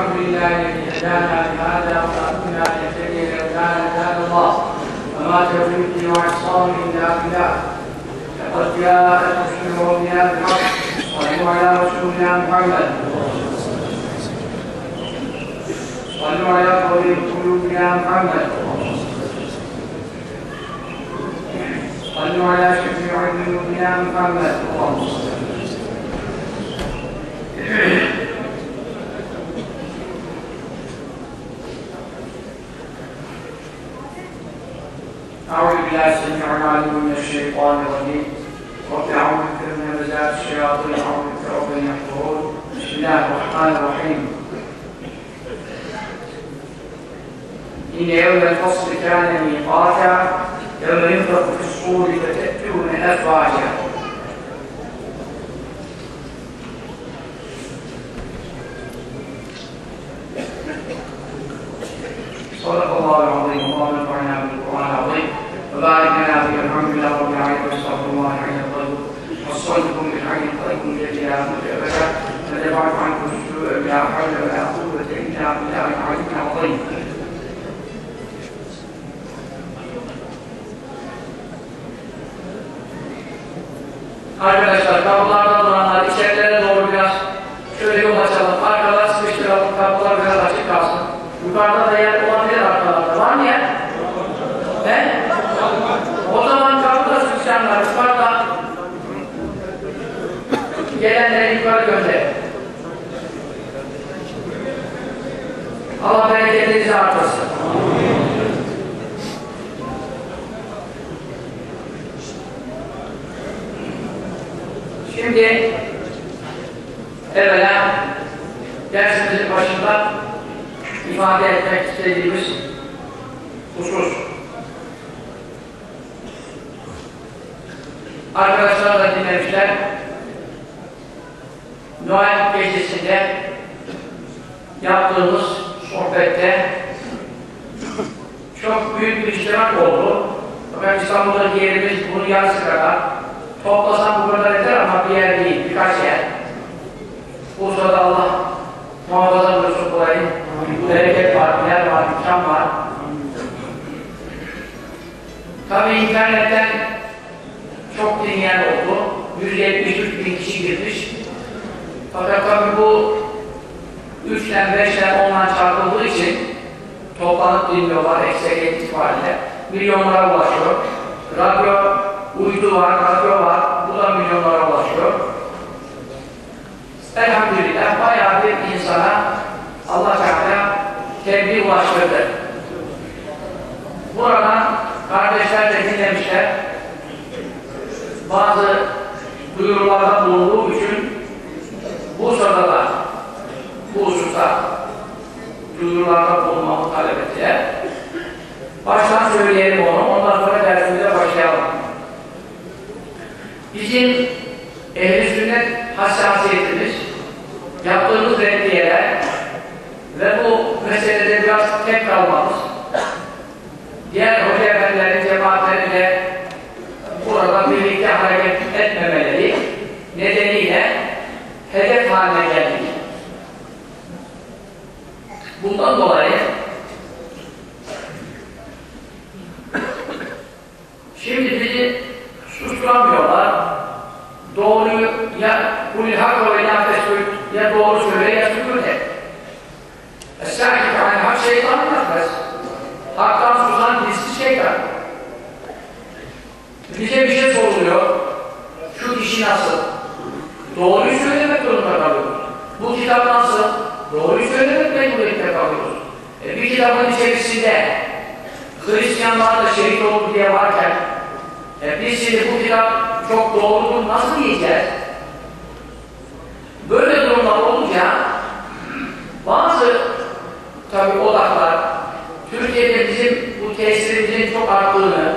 الحمد لله الذي هدانا لهذا وما كنا لنهتدي لولا ان هدانا الله. وما توفيقي واعتصامي الا بالله لقد جاءت رسل ربنا بالحق صلوا على رسولنا محمد. صلوا على طبيب قلوبنا محمد. صلوا على شفيع ذنوبنا محمد. إن يوم الفصل كان ميقاتا يوم ينفخ في الصور فتأتون أفواجا صدق الله العظيم اللهم انفعنا بالقرآن العظيم. وبارك لنا فيه الحمد لله رب العالمين واستغفر الله حين الطيب وصلتكم بالحي الطيب الذي لا موت ابدا فدفعت عنكم السوء بلا حول ولا قوه الا بالله العلي العظيم Arkadaşlar kapılarda duranlar içerilere doğru biraz şöyle yol açalım. Arkalar sıkıştıralım. Kapılar biraz açık kalsın. Yukarıda da yer olabilir arkalarda. Var mı yer? He? O zaman kapıda sıkışanlar yukarıda gelenleri yukarı gönder. Allah bereketinizi artırsın. Şimdi evvela dersimizin başında ifade etmek istediğimiz husus. Arkadaşlar da dinlemişler. Noel gecesinde yaptığımız sohbette çok büyük bir iştirak oldu. Fakat İstanbul'daki yerimiz bunun yarısı kadar. Toplasam bu kadar yeter ama bir yer değil, birkaç yer. Bursa'da Allah muhafaza buyursun burayı. Bereket var, yer var, imkan var. Tabii internetten çok dinleyen oldu. 173 bin kişi girmiş. Fakat tabii bu 3'ten 5'ten 10'dan çarpıldığı için toplanıp dinliyorlar ekseriyet itibariyle. Milyonlara ulaşıyor. Radyo uydu var, radyo var. Bu da milyonlara ulaşıyor. Elhamdülillah bayağı bir insana Allah Teala tebliğ ulaştırdı. Buradan kardeşler de dinlemişler. Bazı duyurularda bulunduğu için Bursa'da da bu hususta duyurularda bulunmamı talep ettiler. Baştan söyleyelim onu, ondan sonra dersimize başlayalım. Bizim ehl-i sünnet hassasiyetimiz, yaptığımız reddiyeler ve bu meselede biraz tek kalmamız, diğer hoca efendilerin cemaatleriyle burada birlikte hedef haline geldik. Bundan dolayı şimdi bizi susturamıyorlar. Doğruyu ya kulil hak ve la tesbih ya doğru söyle ya sükut et. Es-sâkit an hak şeytan nefes. Haktan susan dilsiz şeytan. Bize bir şey soruluyor. Şu işi nasıl? Doğruyu söylemek zorunda kalıyoruz. Bu kitap nasıl? Doğruyu söylemek mecburiyette kalıyoruz. E, bir kitabın içerisinde Hristiyanlar da şehit oldu diye varken e, biz şimdi bu kitap çok doğrudur nasıl diyeceğiz? Böyle durumlar olunca bazı tabi odaklar Türkiye'de bizim bu tesirimizin çok arttığını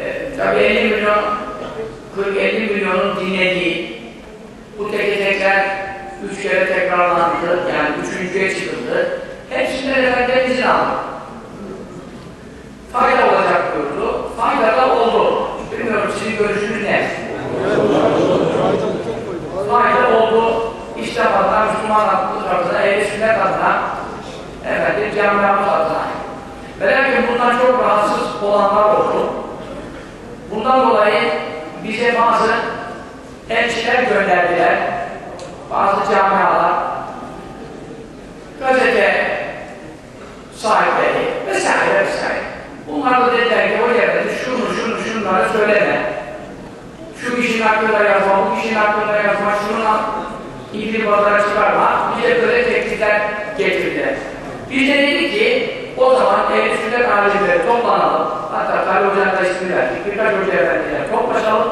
e, tabi 50 milyon 40-50 milyonun dinlediği tekrar üç kere tekrarlandı yani üçüncüye çıkıldı hepsinden efendim izin aldı fayda olacak diyordu fayda da oldu bilmiyorum sizin görüşünüz ne? fayda oldu İslam'dan Müslüman tarafına ehli adına, efendim camiamız adına. Ve lakin bundan çok rahatsız olanlar oldu. Bundan dolayı bize bazı elçiler gönderdiler. Bazı camialar, gazete sahipleri vesaire vesaire. Bunlar da dediler ki hocam dedi, şunu şunu şunları söyleme. Şu kişinin hakkında yazma, bu kişinin hakkında yazma, şunun ilgili pazara çıkarma. Bize böyle teklifler getirdiler. Biz de dedik ki o zaman ehl sünnet alimleri toplanalım. Hatta Kale Hoca'nın da ismini verdik. Birkaç hoca efendiler toplaşalım.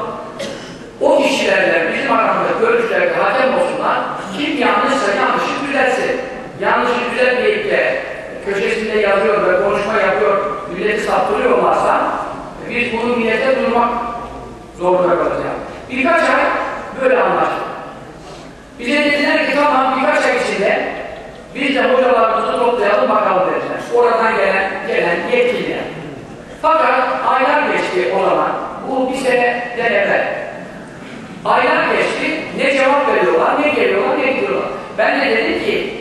O kişilerle bizim aramızda görüşlerde hakem olsunlar. Kim yanlışsa yanlışı düzelsin. Yanlışı düzeltmeyip de köşesinde yazıyor ve konuşma yapıyor, milleti saptırıyorlarsa biz bunu millete duyurmak zorunda kalacağız. Birkaç ay böyle anlaştık. Bize dediler ki tamam birkaç ay içinde biz de hocalarımızı toplayalım bakalım dediler. Oradan gelen, gelen yetkililer. Fakat aylar geçti o zaman. Bu bir seneden evvel. Aylar geçti. Ne cevap veriyorlar, ne geliyorlar, ne gidiyorlar. Ben de dedim ki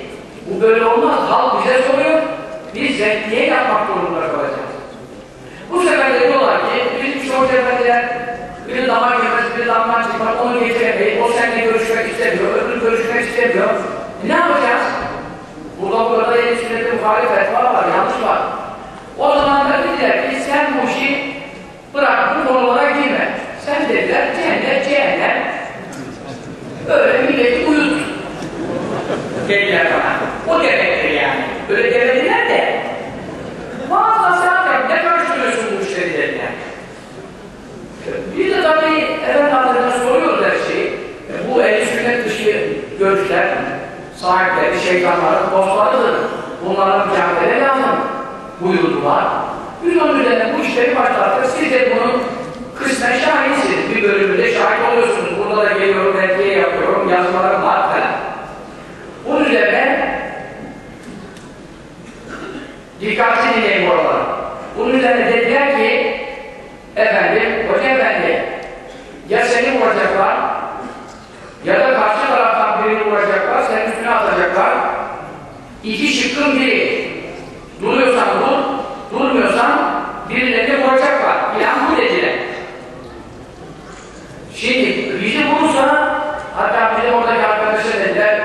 bu böyle olmaz. Halk bize soruyor. Biz renkliye yapmak durumunda kalacağız. Bu sefer de diyorlar ki bizim hoca efendiler biri damar girmez, biri damar çıkmaz, onu getiremeyiz, o seninle görüşmek istemiyor, öbürü görüşmek istemiyor. Ne yapacağız? Burada bu kadar yeni sünnete muhalif fetva var, yanlış var. O zaman da dediler ki sen bu işi bırak, bu konulara. Sen dediler cennet, cehennem. Öyle milleti uyut. Dediler bana. O demektir yani. Öyle demediler de. Nasihat yap, ne karıştırıyorsun bu işleri dediler. Biz de tabii Efendi Hazretleri'ne soruyoruz her şeyi. Bu el sünnet dışı görüşler, sahipleri, şeytanların dostlarıdır. Bunların mücadele lazım buyurdular. Biz onun üzerine bu işleri başlattık. Siz de bunun kısmen şahitsiniz. Bir bölümünde şahit oluyorsunuz. Burada da geliyorum, reddiye yapıyorum, yazmalarım var falan. Bunun üzerine dikkatli dinleyin oraları. Bunun üzerine dediler ki efendim, hoca efendi ya seni vuracaklar ya da karşı taraftan birini vuracaklar, senin üstüne atacaklar. İki şıkkın biri. Duruyorsan dur, durmuyorsan birilerini vuracaklar. Plan bu dediler. Şimdi bizi vurursa hatta bizim oradaki arkadaşa dediler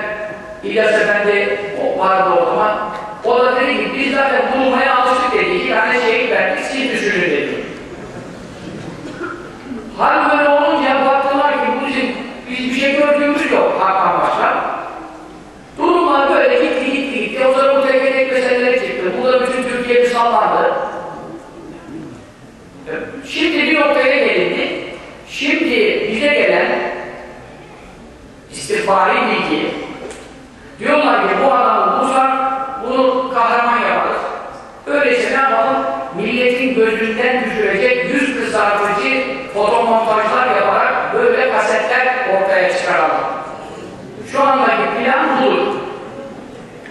İlyas Efendi o vardı o zaman o da dedi ki biz zaten vurulmaya alıştık dedi. İki tane şehit verdik siz düşünün dedi. Hal böyle olunca baktılar ki bu bizim biz bir şey gördüğümüz yok Hakan başlar. Durumlar böyle gitti gitti gitti. O zaman bu tek tek meseleleri çıktı. Burada bütün Türkiye bir sallandı. Şimdi bir noktaya gelindi. Şimdi bize gelen istihbari bilgi diyorlar ki bu adamı bulsak bunu kahraman yaparız. Öyleyse ne yapalım? Milletin gözünden düşürecek yüz kızartıcı fotomontajlar yaparak böyle kasetler ortaya çıkaralım. Şu andaki plan budur.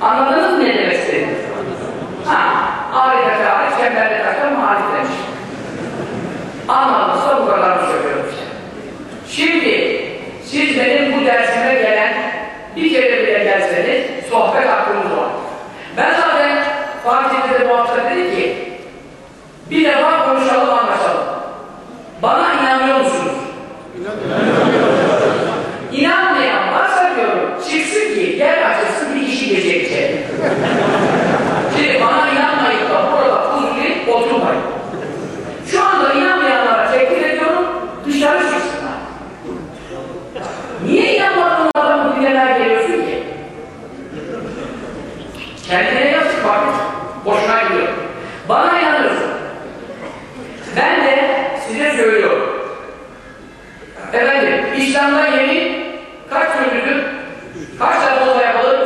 Anladınız mı ne demek istediğimi? Ha, ağrıda tarih, çemberde taşlar marif demiş. Anladınızsa bu kadarını söylüyorum işte. Şimdi siz benim bu dersime gelen bir kere bile gelseniz sohbet hakkınız var. Ben zaten Fatih'te de bu hafta dedi ki bir defa konuşalım anlaşalım. Bana inanıyor musunuz? İnanmayan varsa diyorum çıksın ki yer açılsın bir kişi geçecek içeri. Şimdi bana inanmayıp da burada huzurlayıp oturmayın. Şu anda inanmayanlara teklif ediyorum dışarı çıksınlar. Niye inanmadığın adamı dinlemeye geliyorsun ki? Kendine yazık vakit. Boşuna gidiyor. Bana inanıyorsun. Ben de size söylüyorum. Efendim, İslam'da yemin kaç türlüdür? Kaç defa yapılır? Üç.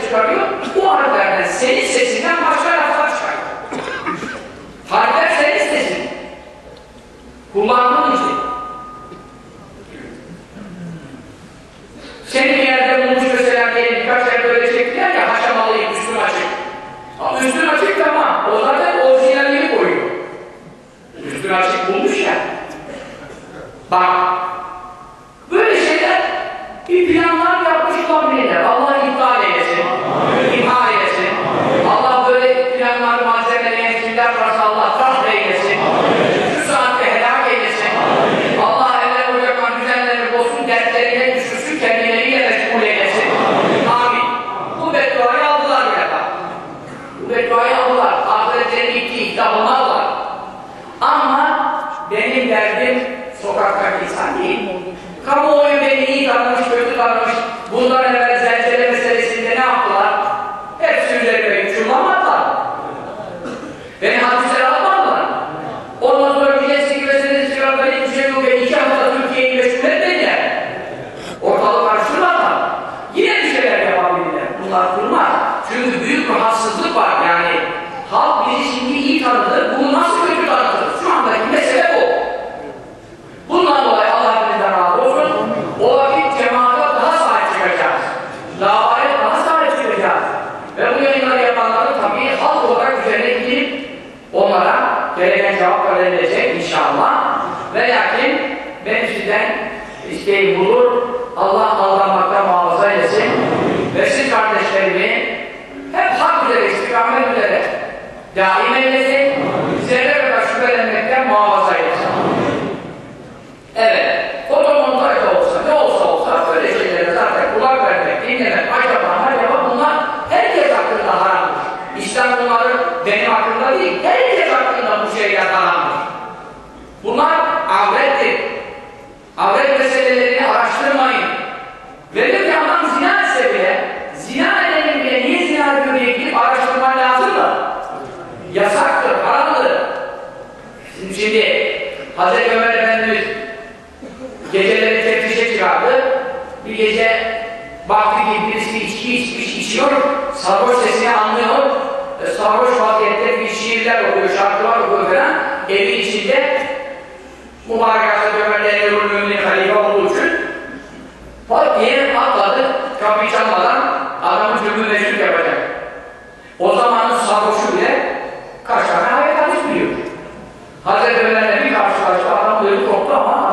sesleri çıkarıyor, bu aralardan senin sesinden başka laflar çıkarıyor. Harfler senin sesin. Kullandığın işte. Seni bir yerde bulmuş mesela diye birkaç yer böyle çektiler ya haşamalıyım, üstüm açık. Ama üstün açık tamam, o zaten orijinalini koyuyor. Üstün açık bulmuş ya. Bak, böyle şeyler bir planlar yapmış olabilirler. Allah iddia içiyor, sarhoş sesini anlıyor, e, sarhoş vaziyette bir şiirler okuyor, şarkılar okuyor falan, evin içinde mübarek Hazreti Ömer'le Erol Mümin halife olduğu için hop diye atladı, kapıyı çalmadan adamı cümbül meşgul yapacak. O zamanın sarhoşu bile kaç tane hayat hadis biliyor. Hazreti Ömer'le bir karşı karşıya adam duydu, korktu ama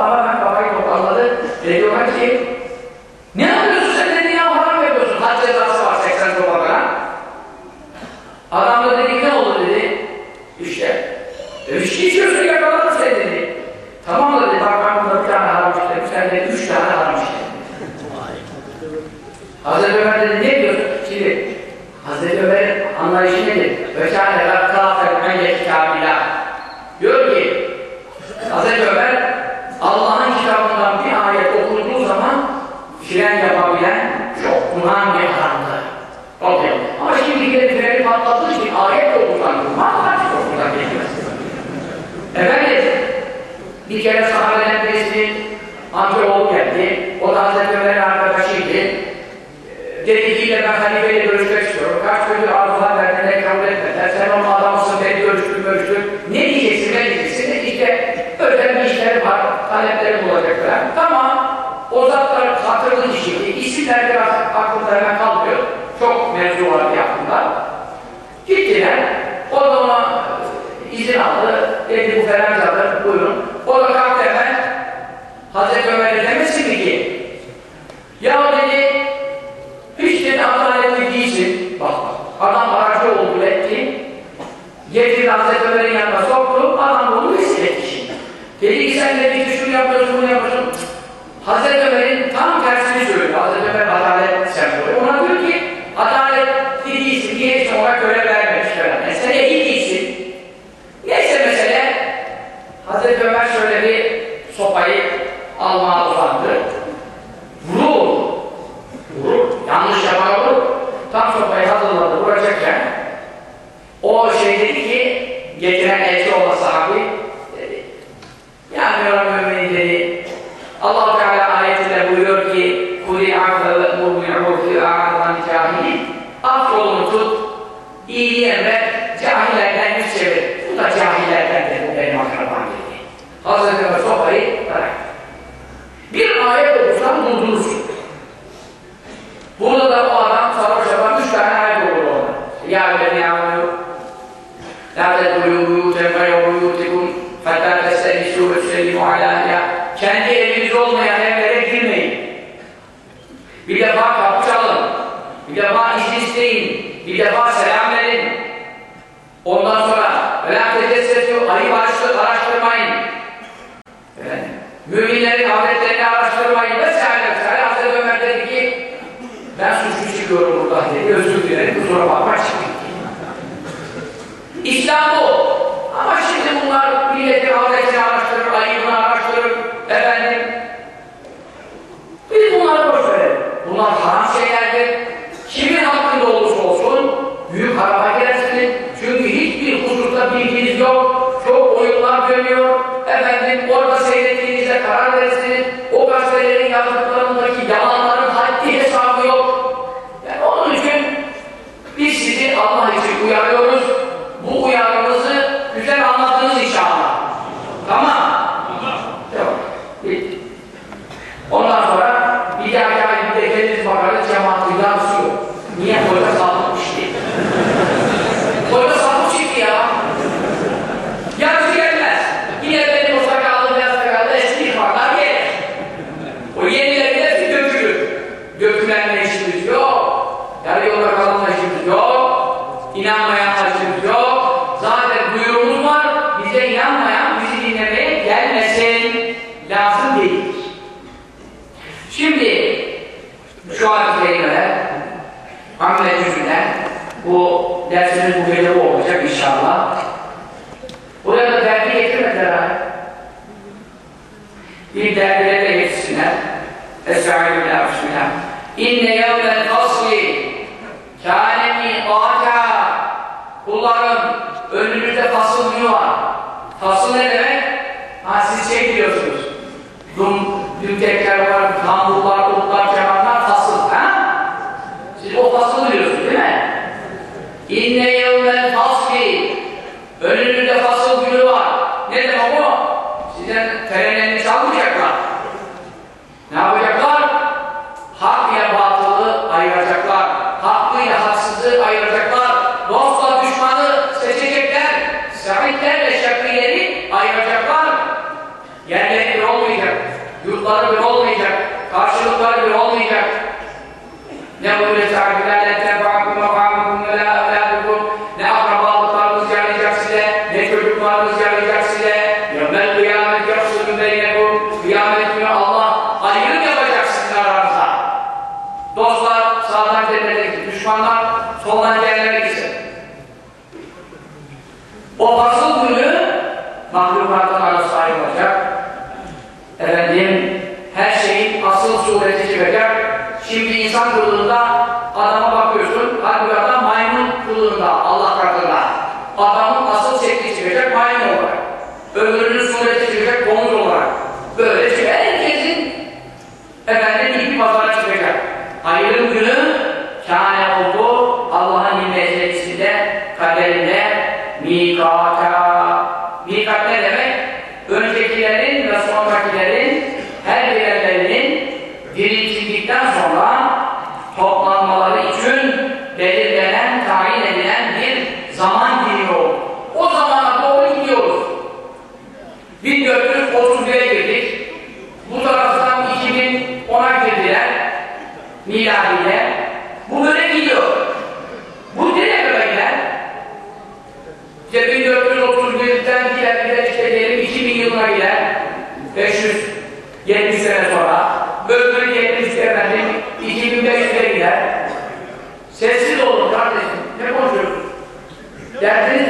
Derdiniz ne?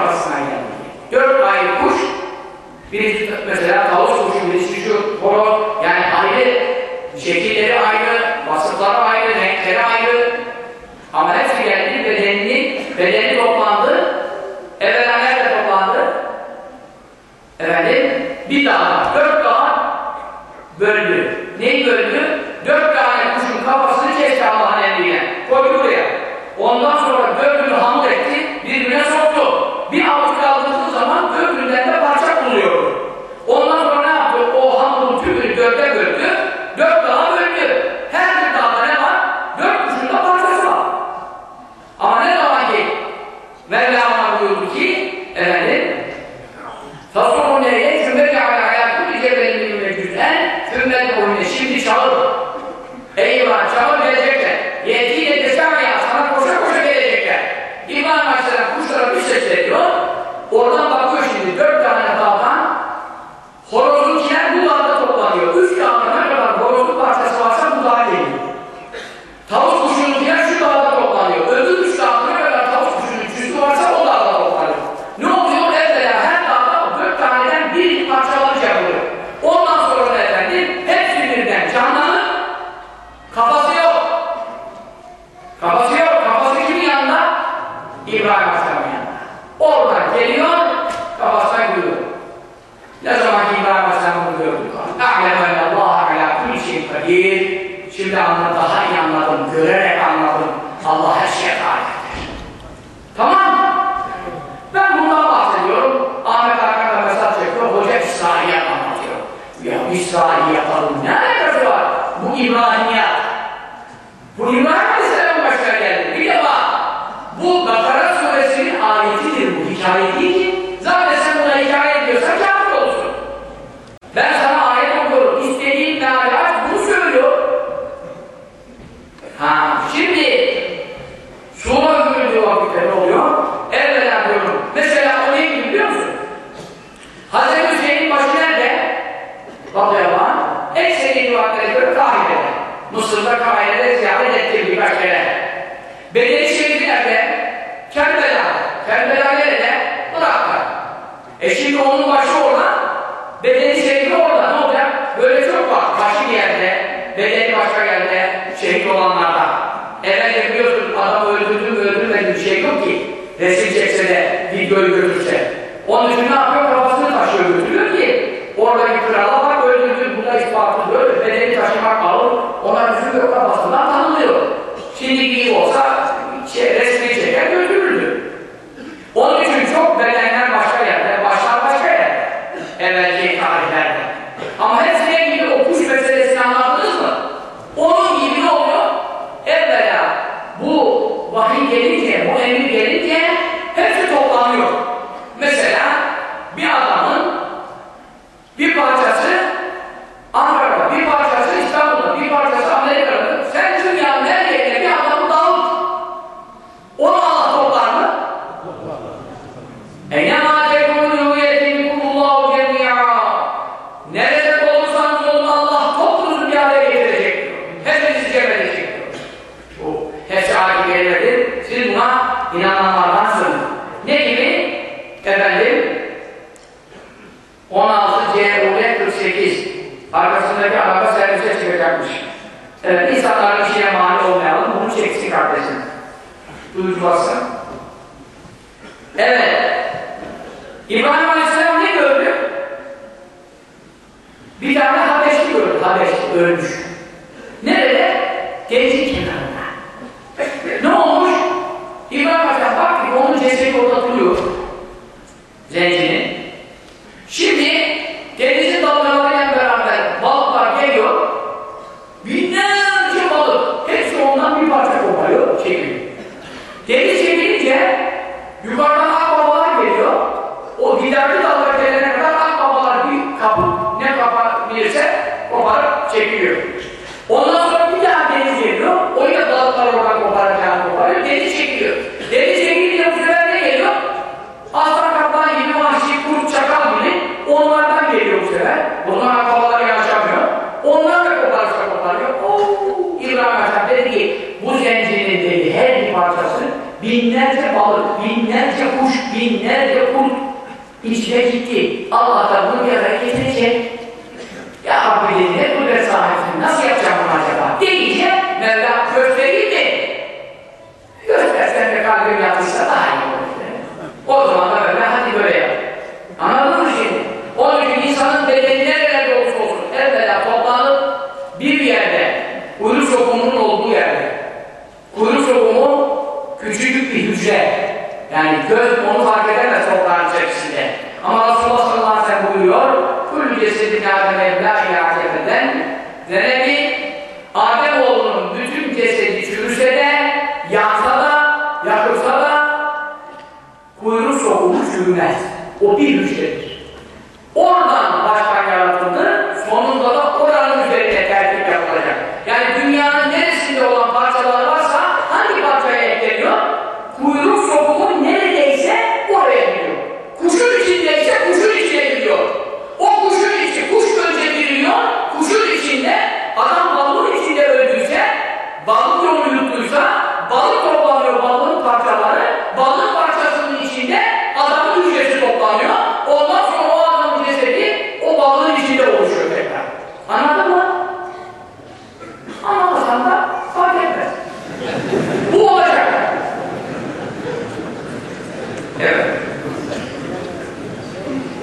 kafasından geldi. Dört ayrı kuş, birisi mesela tavus kuşu, birisi şu, horoz, yani ayrı, şekilleri ayrı, vasıfları ayrı, renkleri ayrı. Ama hepsi geldi, bedenini, bedeni toplandı, evvela nerede toplandı? Efendim, bir daha, dört daha böyle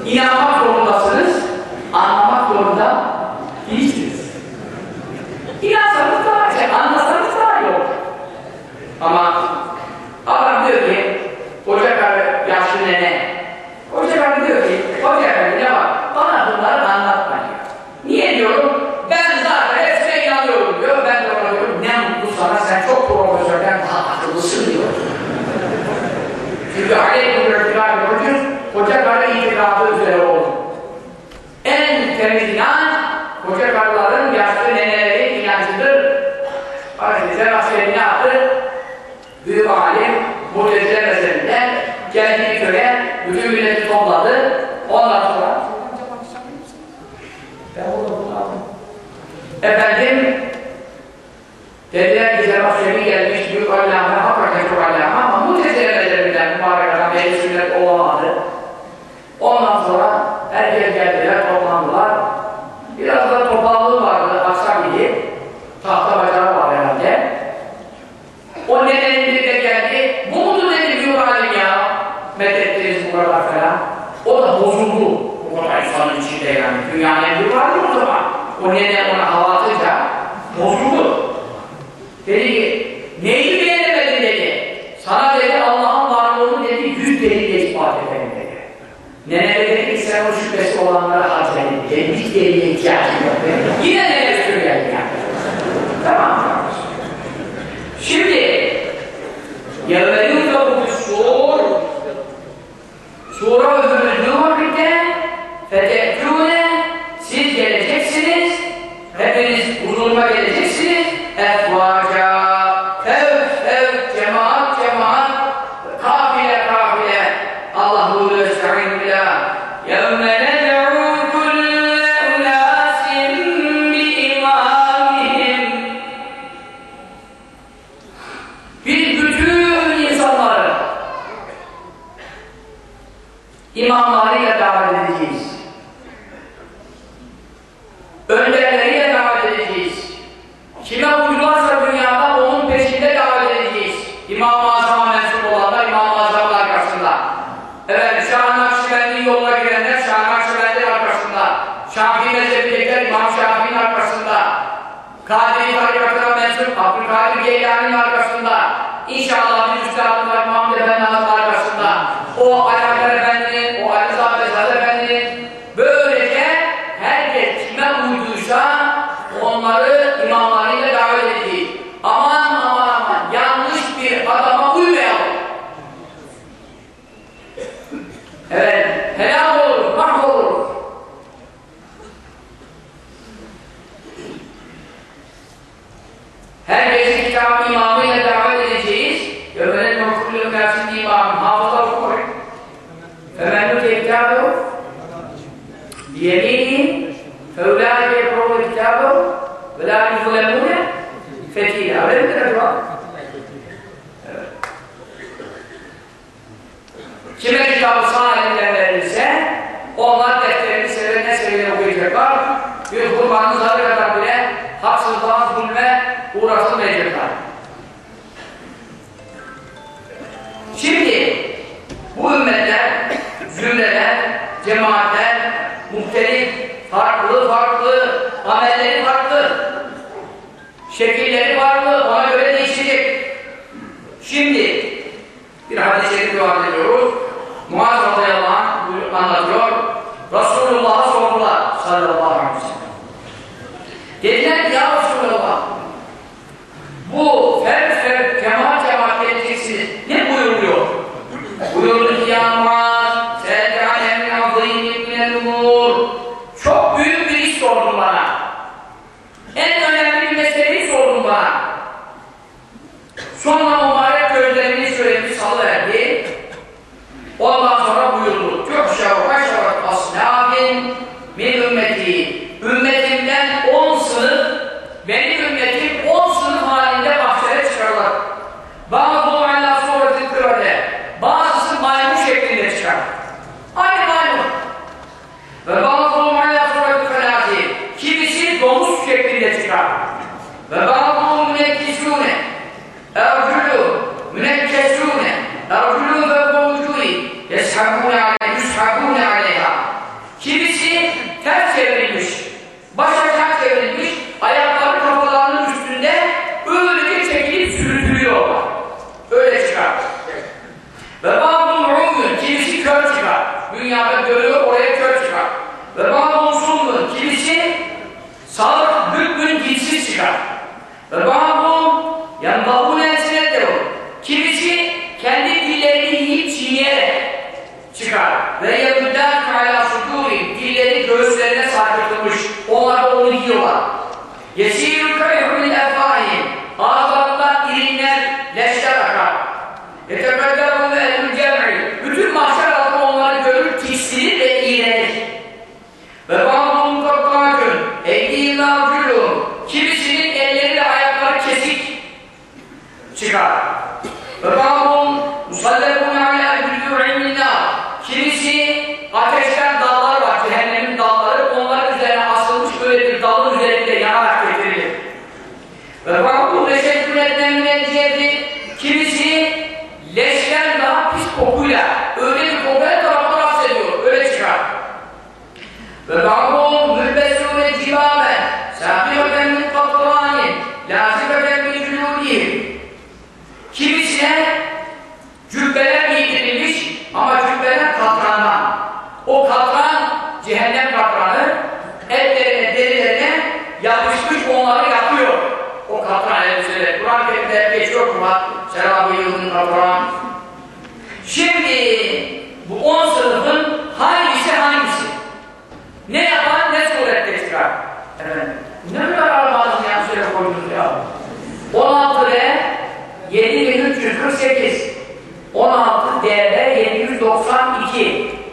E ela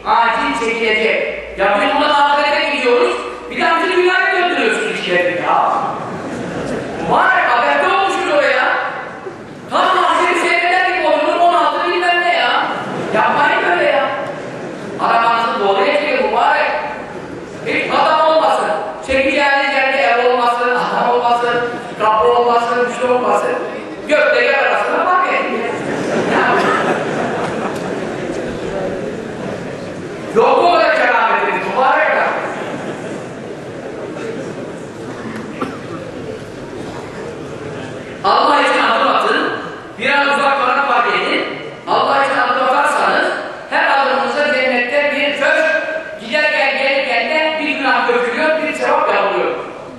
acil çekilecek. Ya biz buradan ahirete gidiyoruz. Bir daha bizi dünyaya gönderiyorsunuz işlerini ya. Mübarek haberde olmuşuz oraya. Tam mahşeri seyreder gibi oldunuz 16 bilmem ne ya. Yapmayın böyle ya. Arabanızı doğruya çekin mübarek. Hiç adam olmasın. Çekeceğiniz yerde ev olmasın, adam olmasın, kapı olmasın, bir şey olmasın. Gökte yer arasına bak edin. Yok mu öyle kerametiniz mübarek adam? Allah için adım atın, biraz uzaklara fark edin. Allah için adım atarsanız her adımınıza cennette bir köşk, giderken gelirken de bir günah dökülüyor, bir sevap yapılıyor.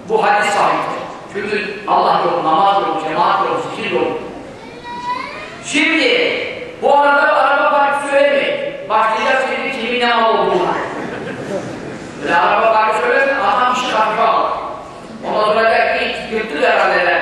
Bu hadis sahiptir. Çünkü Allah yolu, namaz yolu, cemaat yolu, zikir yolu. Şimdi bu arada araba parkı söylemeyin. Başlayacağız şimdi kimin ne mal olduğuna. Böyle araba parkı söylersen adam işi alır. Ondan sonra der ki yırttık herhalde.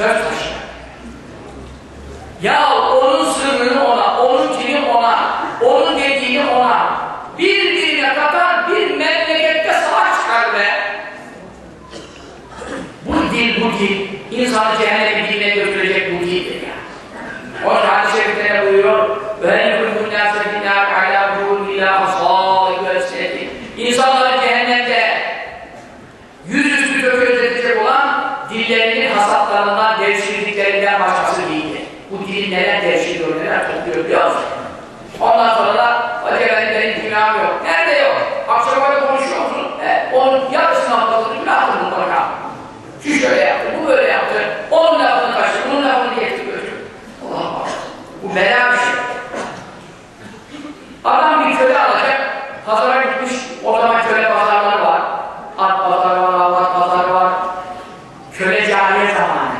Söz taşı. Ya onun sırrını ona, onun cini ona, onun dediğini ona birbirine katar bir memlekette savaş çıkar be. Bu dil, bu dil, insanı cehenneme diline götürecek bu dildir ya. O hadis-i şerifte ne buyuruyor? وَاَنْ يُكُنْ نَاسَ بِنَّارِ عَلَى بُرُونِ اِلَى Dilin neler devşiriyor, neler topluyor musun? Ondan sonra da acelenin benim günahım yok. Nerede yok? Akşam öyle konuşuyor musun? He, onun yarısını atladığını günahtır mutlaka. Şu şöyle yaptı, bu böyle yaptı. Onun lafını kaçtı, bunun lafını geçti götür. Allah Allah. Bu bela bir şey. Adam bir köle alacak, pazara gitmiş, o zaman köle pazarları var. At pazarı var, avlat pazarı var. Köle cahiliye zamanı.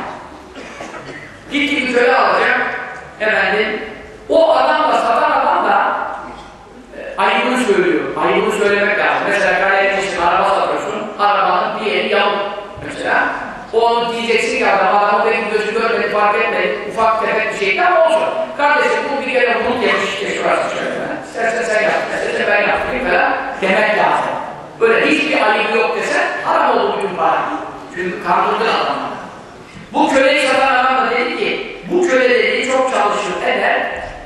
Gitti bir köle alacak, efendim, o adam da satan adam da e, ayıbını söylüyor. Ayıbını söylemek lazım. Mesela kaleye için araba satıyorsun, arabanın bir yeri yamuk. Mesela, onu diyeceksin ki adam, adamı benim gözü görmedi, fark etmedi, ufak tefek bir şeydi ama olsun. Kardeşim bu bir kere bulut yemiş, işte şurası şöyle. İstersen sen yap, istersen ben yaptım falan demek lazım. Böyle hiçbir ayıbı yok desen, haram olur bugün para. Çünkü kandırdın adamı. Bu köleyi satan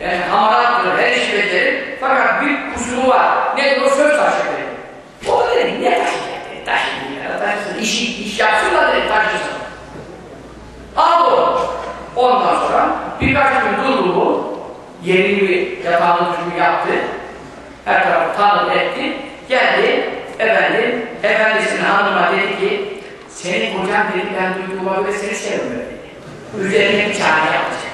Yani hamarattır, her işi becerir. Fakat bir kusuru var. Ne o söz taşıdı. O da dedi, ne taşıdı? Taşıdı ya, taşıdı. İş, iş yapsın da dedi, taşısın. Al o. Ondan sonra birkaç gün durdu bu. Yeni bir yatağını düşümü yaptı. Her tarafı tanrı etti. Geldi, efendim, efendisinin hanıma dedi ki, senin kocan dedi ben duyduğuma göre seni sevmiyor dedi. Üzerine bir çare yapacak.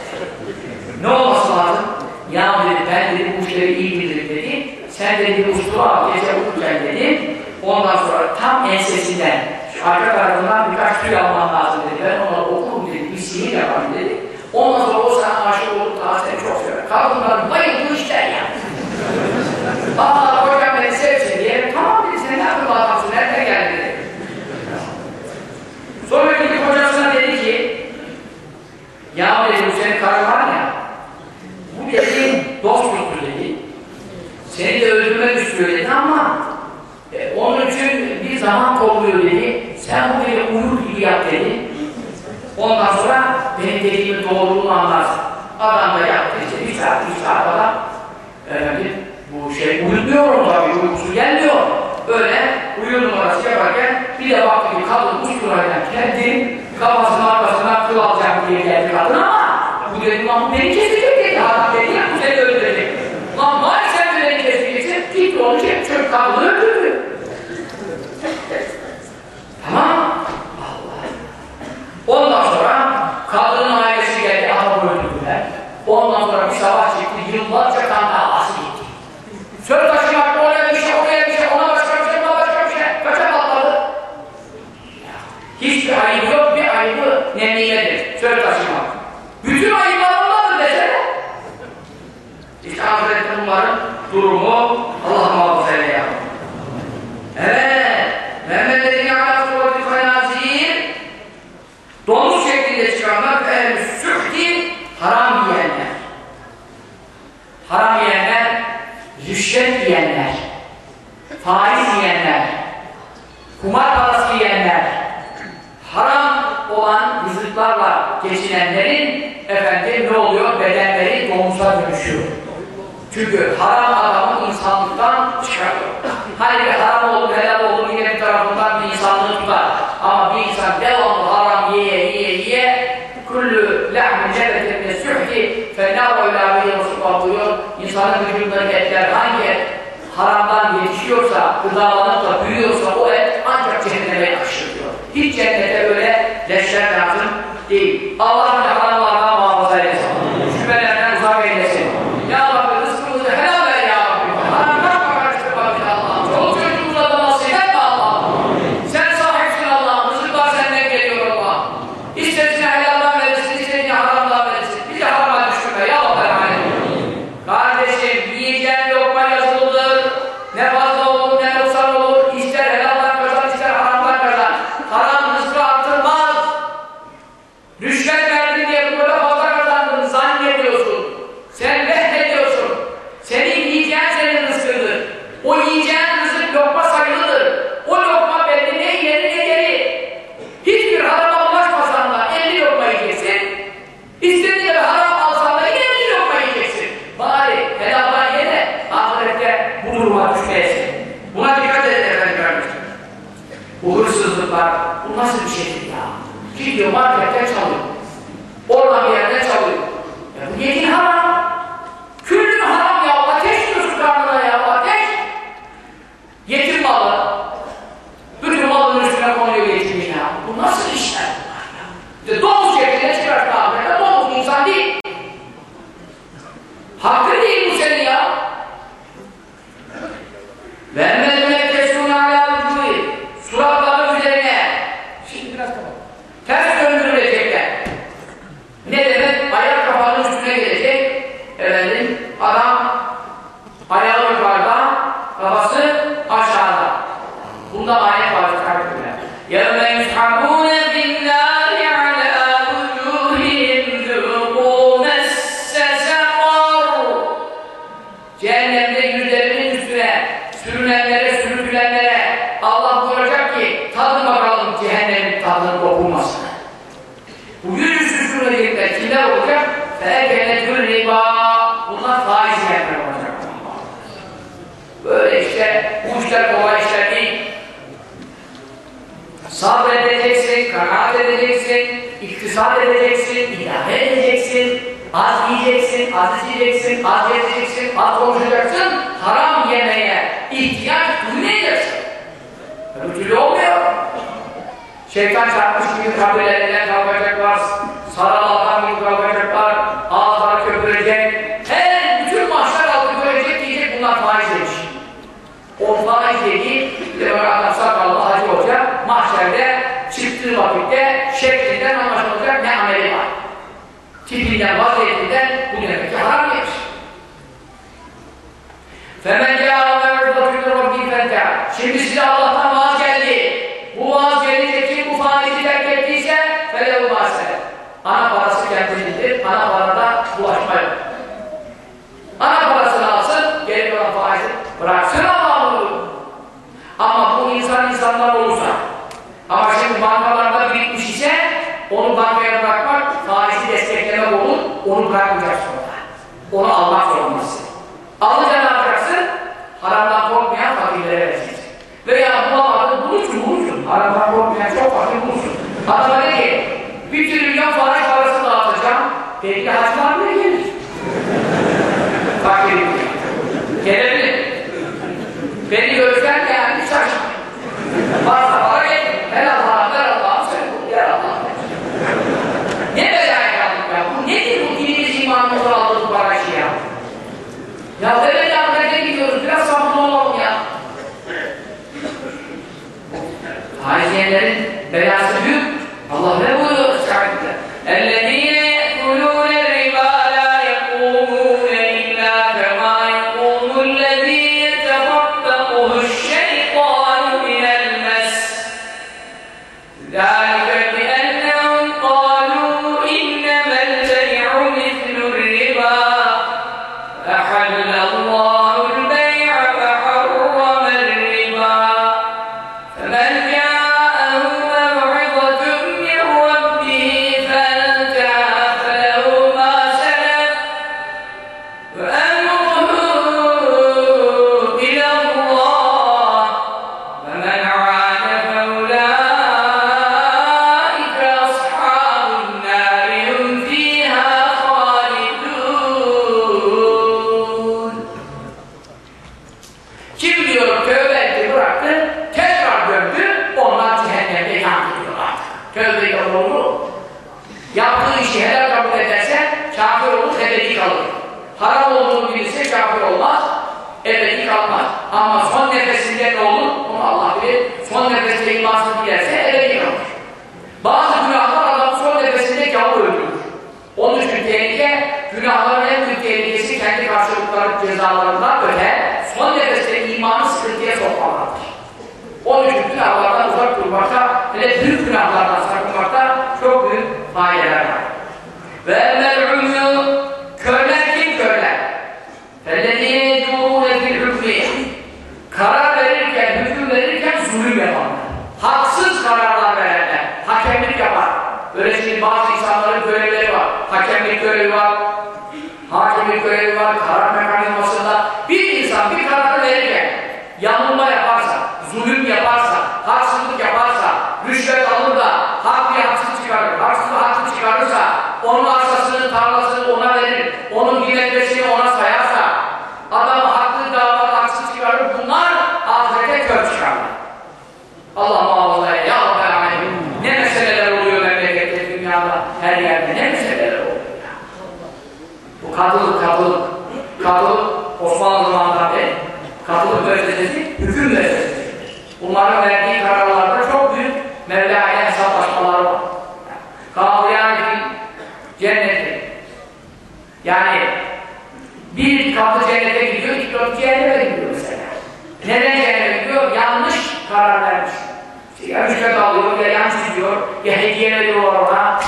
ne olması lazım? Ya dedi ben dedi bu işleri iyi bilirim dedi. Sen dedi bir ustura al gece okurken dedi. Ondan sonra tam ensesinden şu arka tarafından birkaç tüy alman lazım dedi. Ben onları okurum dedi. Bir sihir yaparım dedi. Ondan sonra o sana aşık olur daha seni çok sever. Kadınlar bayıldığı işler ya. Aa hocam beni sevsin diye. Tamam dedi sen ne yapıyorsun adamsın nereden geldin dedi. Sonra gidip hocasına dedi ki ya dedi bu senin karın var bu dedi dost tuttu dedi. Seni de öldürmek istiyor dedi ama e, onun için bir zaman kolluyor dedi. Sen bu dedi uyur gibi yap dedi. Ondan sonra benim dediğimin doğruluğunu anlarsın. Adam da yaptı işte bir saat, bir saat adam efendim, bu şey uyutmuyor tabii, uykusu gelmiyor. Öyle uyur numarası yaparken bir de baktı ki kadın usturayla kendi kafasının arkasından kıl alacak diye geldi kadın ama bu dedi bu beni kesecek dedi. Adam dedi ya bu seni öldürecek. Lan maalesef beni keseceksin. Gitti onu çek çöp kadını öldürdü. tamam. Ondan sonra kadının ailesi geldi, adamı öldürdüler. Ondan sonra bir savaş çıktı, yıllarca kan davası gitti. Söz taşımak, oraya bir şey, oraya bir şey, ona başka bir şey, ona başka bir şey. Kaça patladı? Hiçbir ayıbı yok, bir ayıbı nemiyedir. Söz taşımak. Bütün ayıplar onlardır desene. İşte Hazreti bunların durumu Allah muhafaza eyle. Evet. Haram yiyenler. Haram yiyenler, rüşvet yiyenler, faiz yiyenler, kumar parası yiyenler, haram olan rızıklarla geçinenlerin efendim ne oluyor? Bedenleri domuza dönüşüyor. Çünkü haram adamı insanlıktan çıkarıyor. Hani bir haram olur, helal olur yine bir tarafından bir insanlığı tutar. Ama bir insan devamlı haram yiye yiye ve ilâhiye Resulullah buyuruyor. İnsanın vücudundaki etler hangi et haramdan yetişiyorsa, gıdalanıp da büyüyorsa o et ancak cehenneme yakışır diyor. Hiç cennete öyle leşler lazım değil. Allah edeceksin, iktisat edeceksin, idare edeceksin, az yiyeceksin, az içeceksin, az edeceksin, az konuşacaksın, haram yemeye ihtiyaç duymayacaksın. Bu türlü olmuyor. Şeytan çarpmış gibi kabirlerinden kalkacaklar, sarı gibi kalkacaklar, bir vakitte şeklinden anlaşılacak ne ameli var. Tipinden, vaziyetinden bu demek ki haram yemiş. فَمَنْ يَا وَمَرْضَةُ رَبِّي فَنْتَعَ Şimdi size Allah'tan vaaz geldi. Bu vaaz gelince kim bu faizi terk ettiyse فَلَوْ مَاسَلَ Ana parası kendisidir. Ana parada bulaşma yok. Ana parasını alsın, gerek olan faizi bıraksın Allah'ın Ama bu insan insanlar Onun kadar sonra. Onu Allah Kadılık, kadılık. Kadılık Osmanlı zamanından beri kadılık meselesi, hüküm meselesi. Bunların verdiği kararlarda çok büyük Mevla'ya hesaplaşmaları var. Kadıya cenneti. Yani bir kadı cennete gidiyor, iki dört cehenneme gidiyor mesela. Neden cehenneme gidiyor? Yanlış karar vermiş. İşte ya rüşvet alıyor, ya yanlış diyor, ya hediye veriyor ona.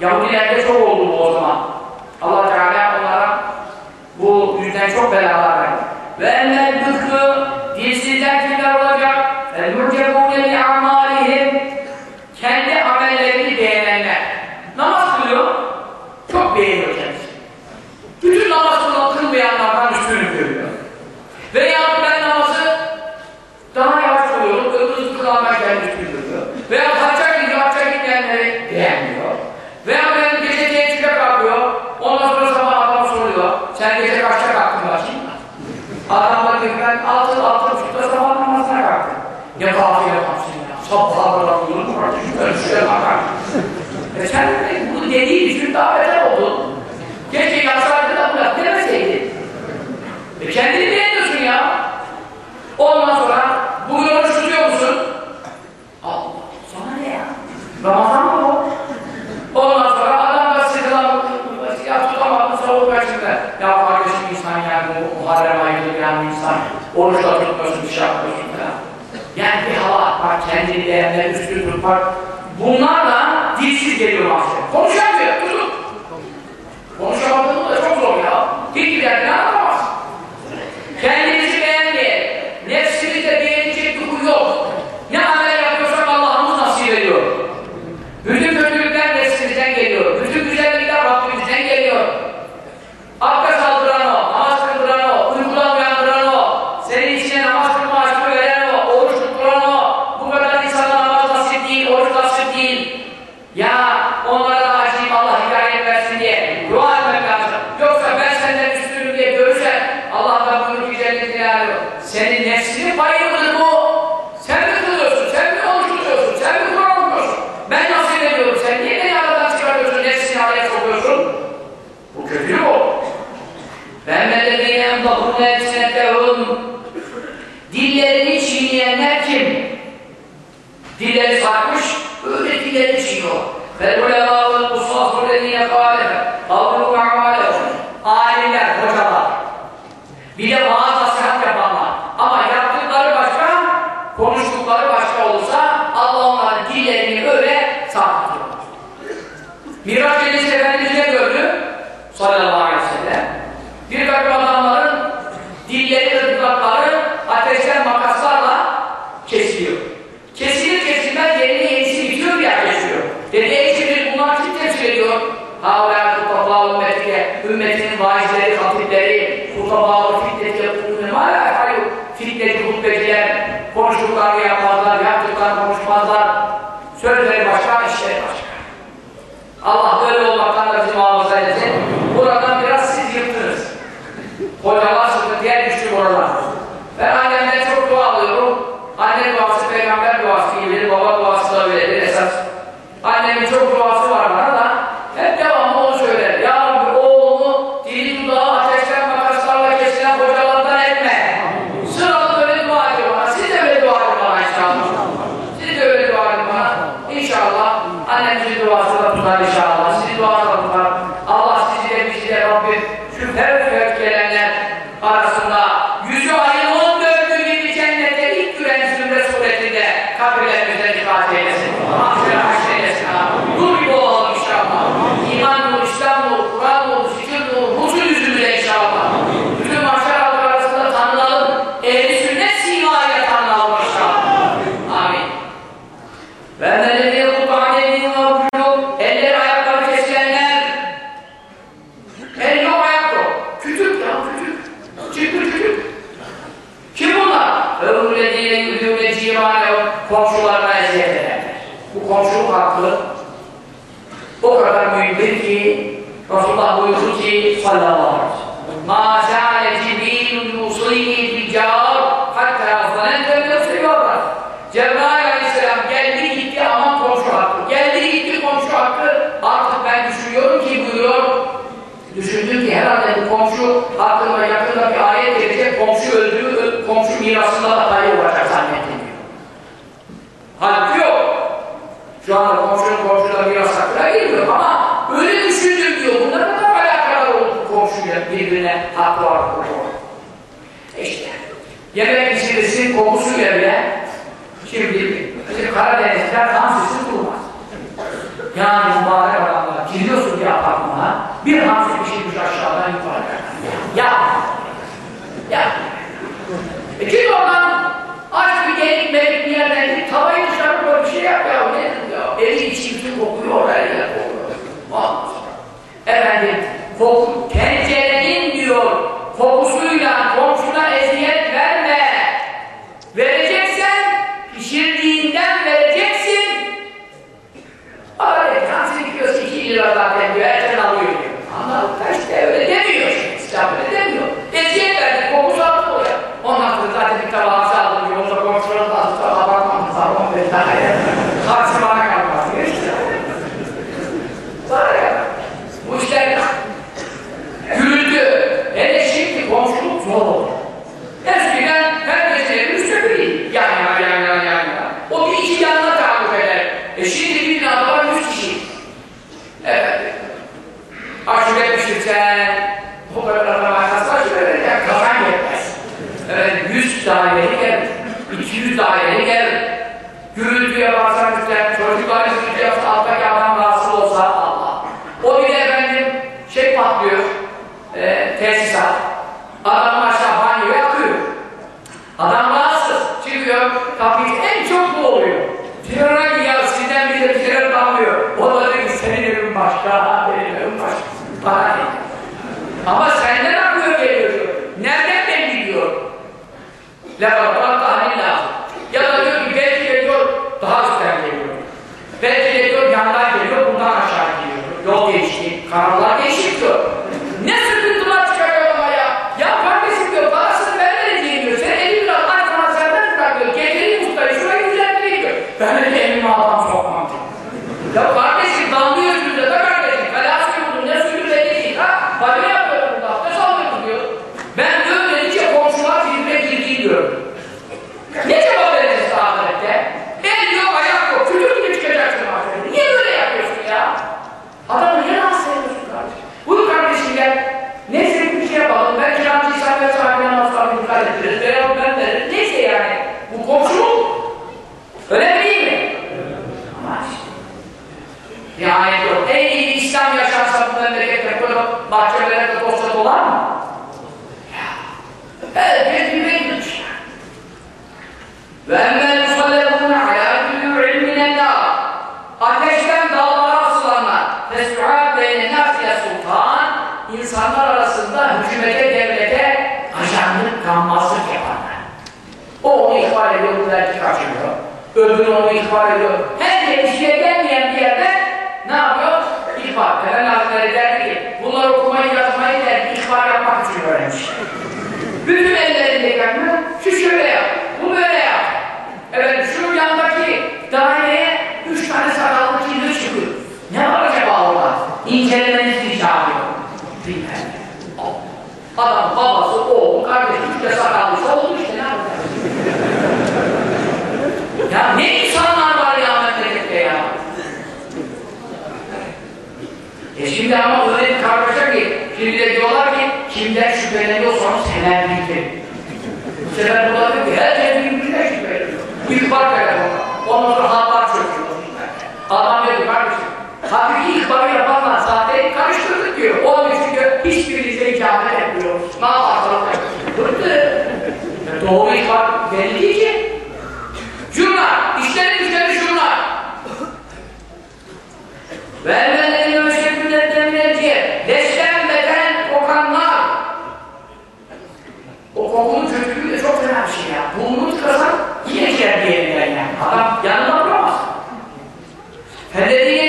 Yahudilerde çok oldu bu o zaman. kendilerine çok belalar verdi. Ve emmel E sen bunu dediğin için daha beter oldun. Keşke yapsaydı da bu laf demeseydin. E kendini beğeniyorsun ya. Ondan sonra bugün oruç tutuyor musun? Allah, sana ne ya? Ramazan mı bu? Ondan sonra adam da sıkılan, ya tutamadım savur kaçında. Ya kardeşim insan yani bu Muharrem ayıdır yani insan. Oruç da tutmuyorsun, bir şey yapmıyorsun falan. Yani bir hava atmak, kendini beğenmek, üstün tutmak. Bunlarla dilsiz geliyor mahşer. Konuşamıyor, tutun. Konuşamadığında da çok zor ya. Hiçbir derdini anlamaz. Kendinizi dilleri sarmış, öyle dilleri çiğniyor. Vel ulemâ vel kussâsû lezîne kâlefe kavlu ma'mâlehu Alimler, hocalar. Bir de vaaz nasihat yapanlar. Ama yaptıkları başka, konuştukları başka olursa Allah onların dillerini öyle sarmış. Miraç Celisi Efendimiz'e gördü. Sallallahu ümmetinin vaizleri, hatipleri, mâlâ hayır, fitneti hutbeciler, konuştuklarını yapmazlar, yaptıklarını Komşu öldüğü komşu mirasında da payı olacak zannettim diyor. Halbuki yok. Şu anda komşunun komşuda miras hakkına girmiyor ama öyle düşündüm diyor. Bunlar ne kadar alakalar oldu komşuyla birbirine haklı var. İşte yemek pişirirsin kokusuyla bile şimdi bizim Karadeniz'de kan sesi durmaz. Yani mübarek adamlar giriyorsun bir apartmana bir hamsi pişirmiş aşağıdan yukarı. Ya. Ya e git oradan aç bir gelik melik bir yerden git tavayı dışarı koy bir şey yap ya nedir ya? Eli içi bütün kokuyor oraya yer kokuyor. güzel. Bu kadar adam arkasına kazan yetmez. Evet, yüz daireli gelir. İki yüz daireli gelir. Gürültüye bazen üstler, çocuklar üstüne yoksa alttaki adam rahatsız olsa Allah. O bile efendim şey patlıyor, e, tesisat. Adam aşağı banyoya akıyor. Adam rahatsız. Çıkıyor, kapıyı en çok bu oluyor. La وَاَمَّا يُسَلَّبُونَ عَلَى كُلُّ عِلْمِنَ النَّارِ Ateşten dağlara asılanlar فَسْعَا بَيْنَ نَاسِيَ سُلْطَانِ İnsanlar arasında hükümete, devlete ajanlık, gammazlık yapanlar. O ihbar ediyor, bu belki kaçırıyor. Öbürü onu ihbar ediyor, de sakallıysa oldu işte ya ne insanlar var ya memlekette ya? E şimdi ama öyle bir kargaşa ki şimdi de diyorlar ki kimden şüpheleniyorsanız hemen bildirin. Bu sefer burada diyor ki her şey birbirine şüpheleniyor. İhbar telefonu. Ondan sonra haber çözüyor. Adam diyor ki kardeşim hakiki ihbarı yapanlar zaten karıştırdık diyor. Onun için diyor hiçbirinize icabet etmiyor. Ne yaparsanız yapıyorsunuz. Doğru ifade belli ki. Şunlar, işlerin işleri şunlar. Ve evvelleri ve şekilletten merciye, leşten beden kokanlar. O kokunun kötülüğü de çok fena bir şey ya. Bulunur kırsan yine şey kendi yerinden yani. Adam yanına duramaz. Fedeliye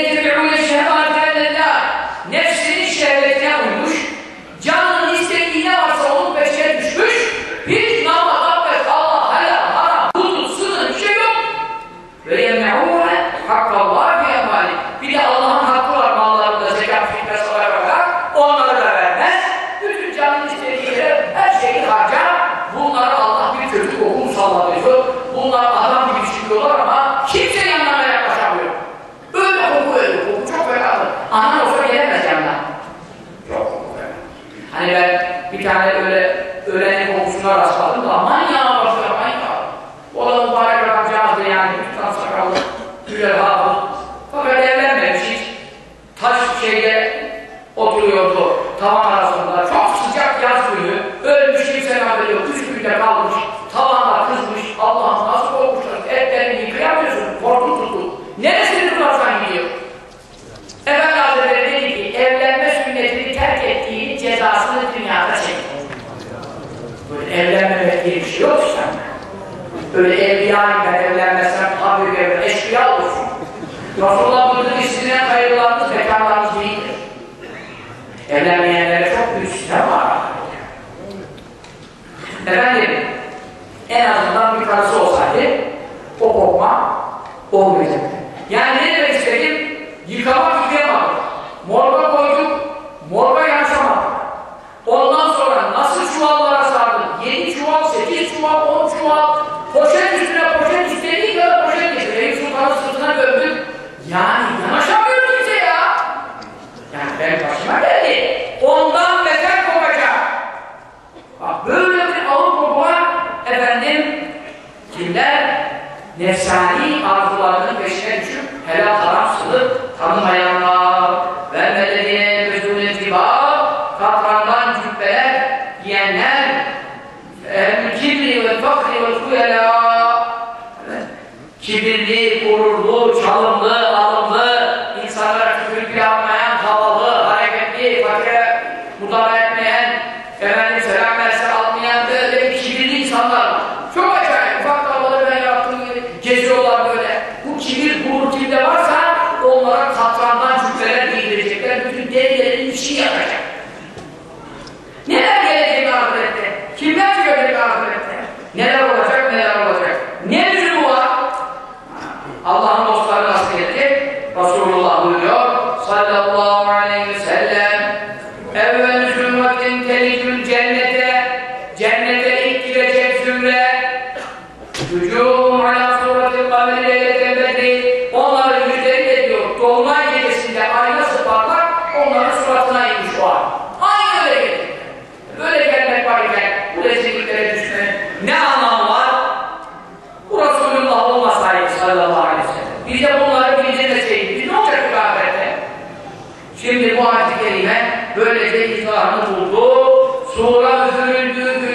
böylece izahını buldu. Sura üfürüldüğü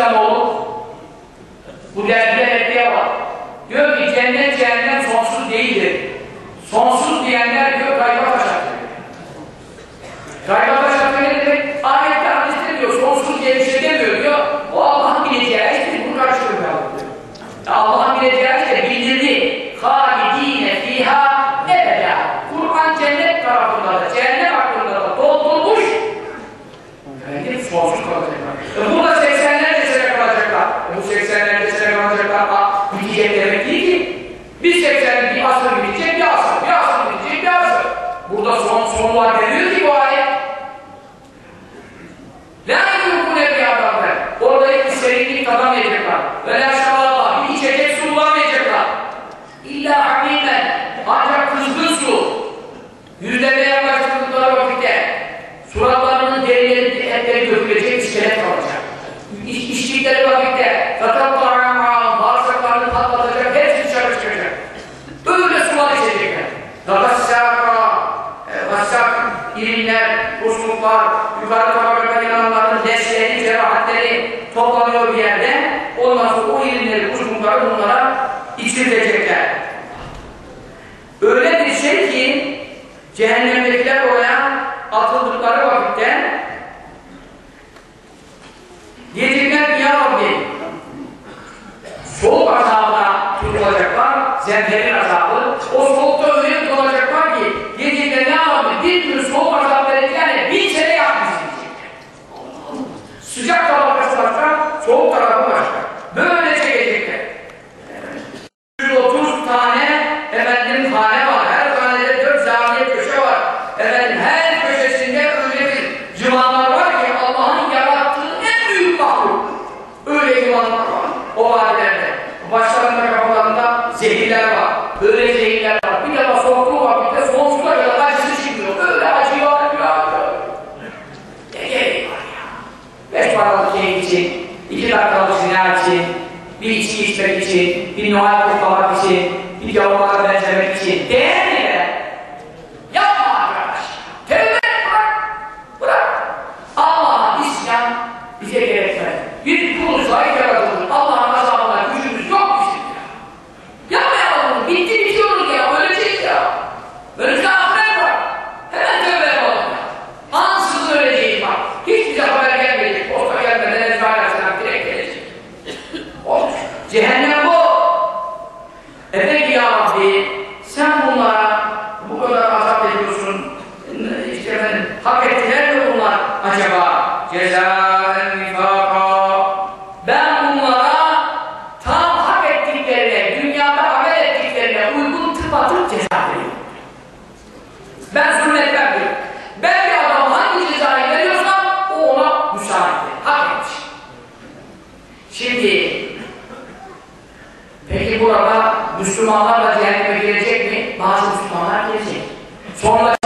İslamoğlu bu dergide reddiye var. Diyor ki cennet cehennem sonsuz değildir. Sonsuz diyenler diyor kayba kaçar. İçkileri birlikte fetattara ma'am bağırsaklarını patlatacak, hepsi dışarı çıkacak. Böyle sular içecekler. Dadassâka, e, vassak, irinler, usluklar, yukarı tabakadan yananların leşleri, cerahatleri toplanıyor bir yerde. Ondan sonra o irinleri, uslukları bunlara içirtecekler. Öyle bir şey ki cehennemdekiler oraya atıldıkları vakitte Soğuk azabına tutulacaklar, zemherin azabı. O soğukta öyle tutulacaklar ki, yediğinde ne aldı? Bir gün soğuk azabı etkilerle bin sene yakmışsın. Sıcak tabakası varsa soğuk tarafı 13, Pirino alto 14, Pirino 4, 13, Müslümanlarla cehenneme gelecek mi? Bazı Müslümanlar gelecek. Sonra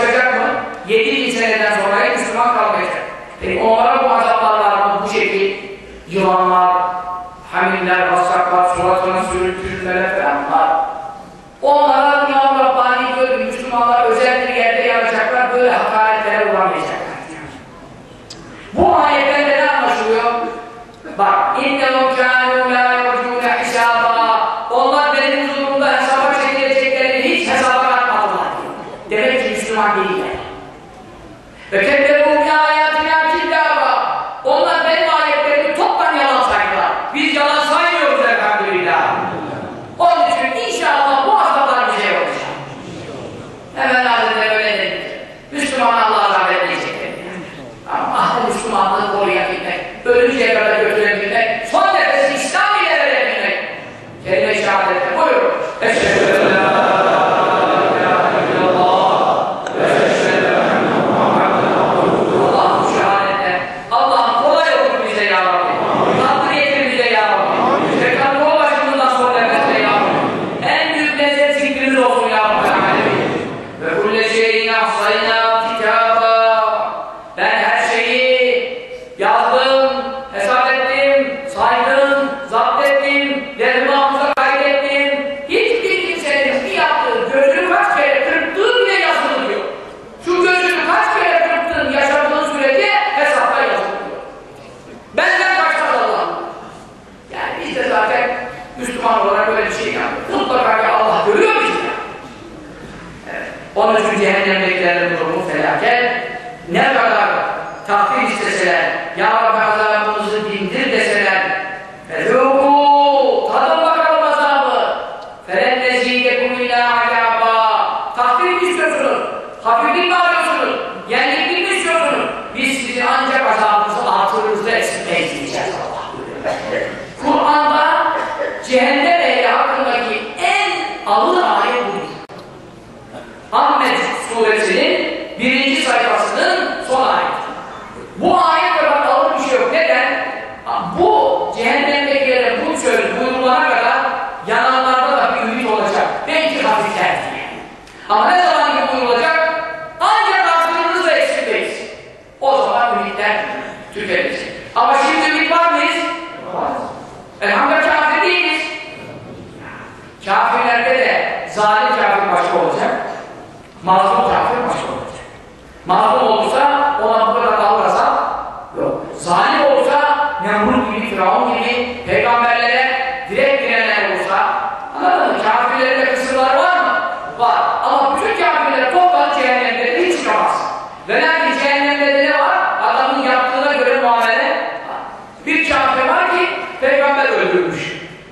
peygamber öldürmüş.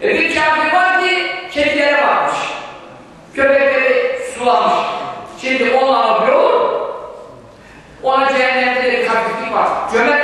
E bir kafir var ki kedilere varmış. Köpekleri sulamış. Şimdi onunla ne olur? Ona cehennemde de bir var. Cömert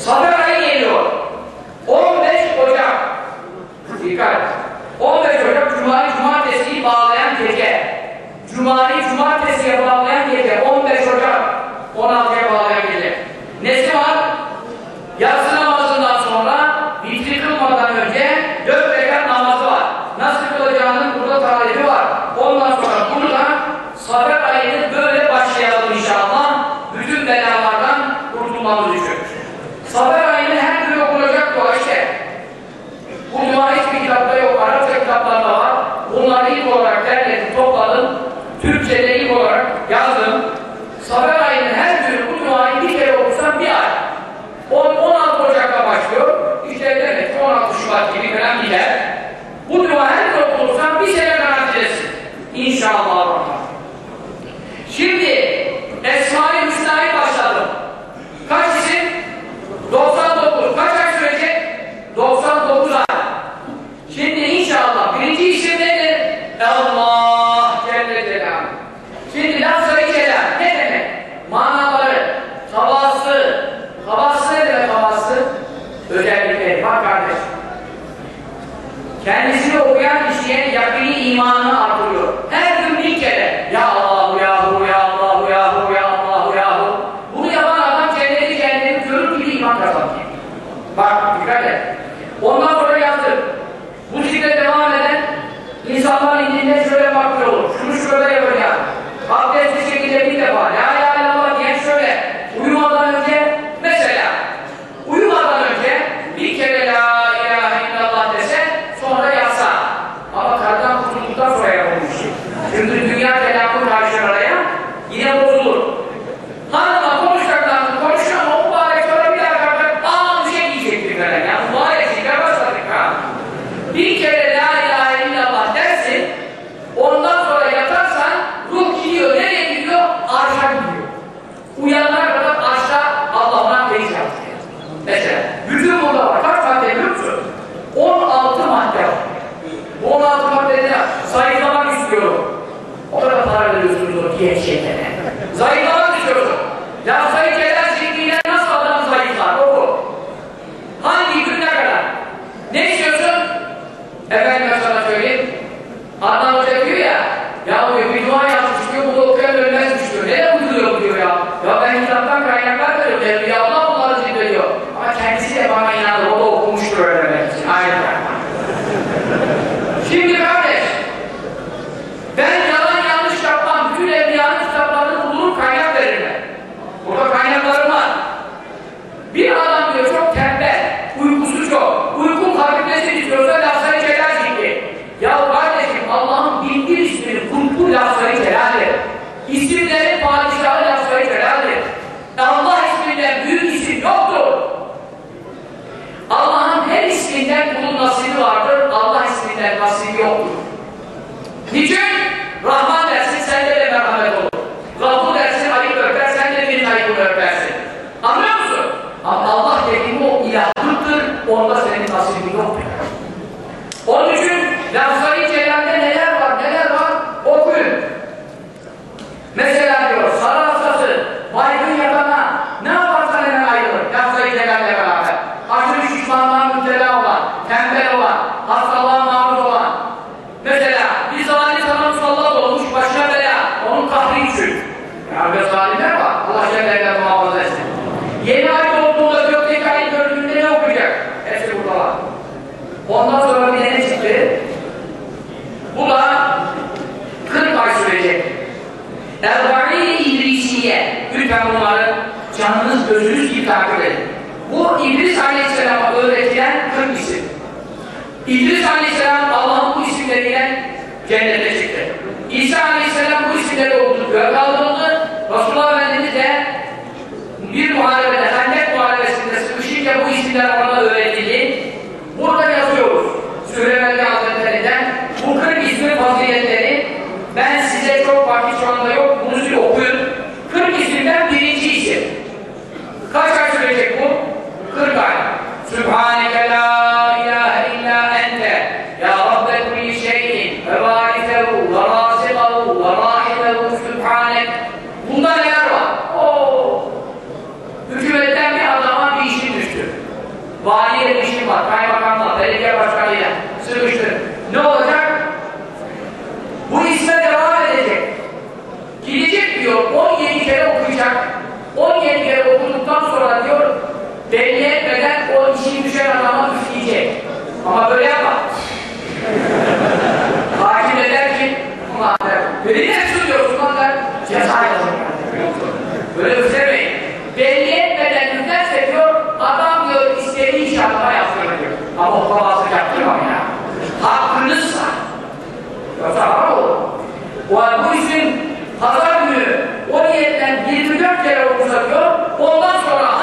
定 sözünüz gibi takip edin. Bu İblis Aleyhisselam'a öğretilen 40 isim. İblis Aleyhisselam Allah'ın bu isimleriyle cennete çıktı. İsa Aleyhisselam bu isimleri okudu. Gökaldı Bu işin pazar günü 17'den 24 kere uzatıyor. Ondan sonra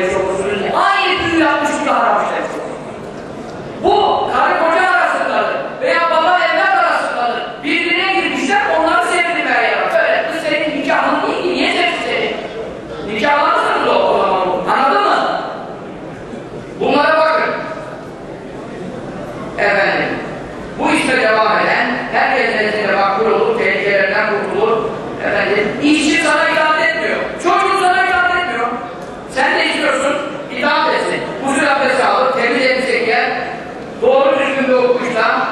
böyle bir sokusun. Büyü yapmış bu kahraman. comunità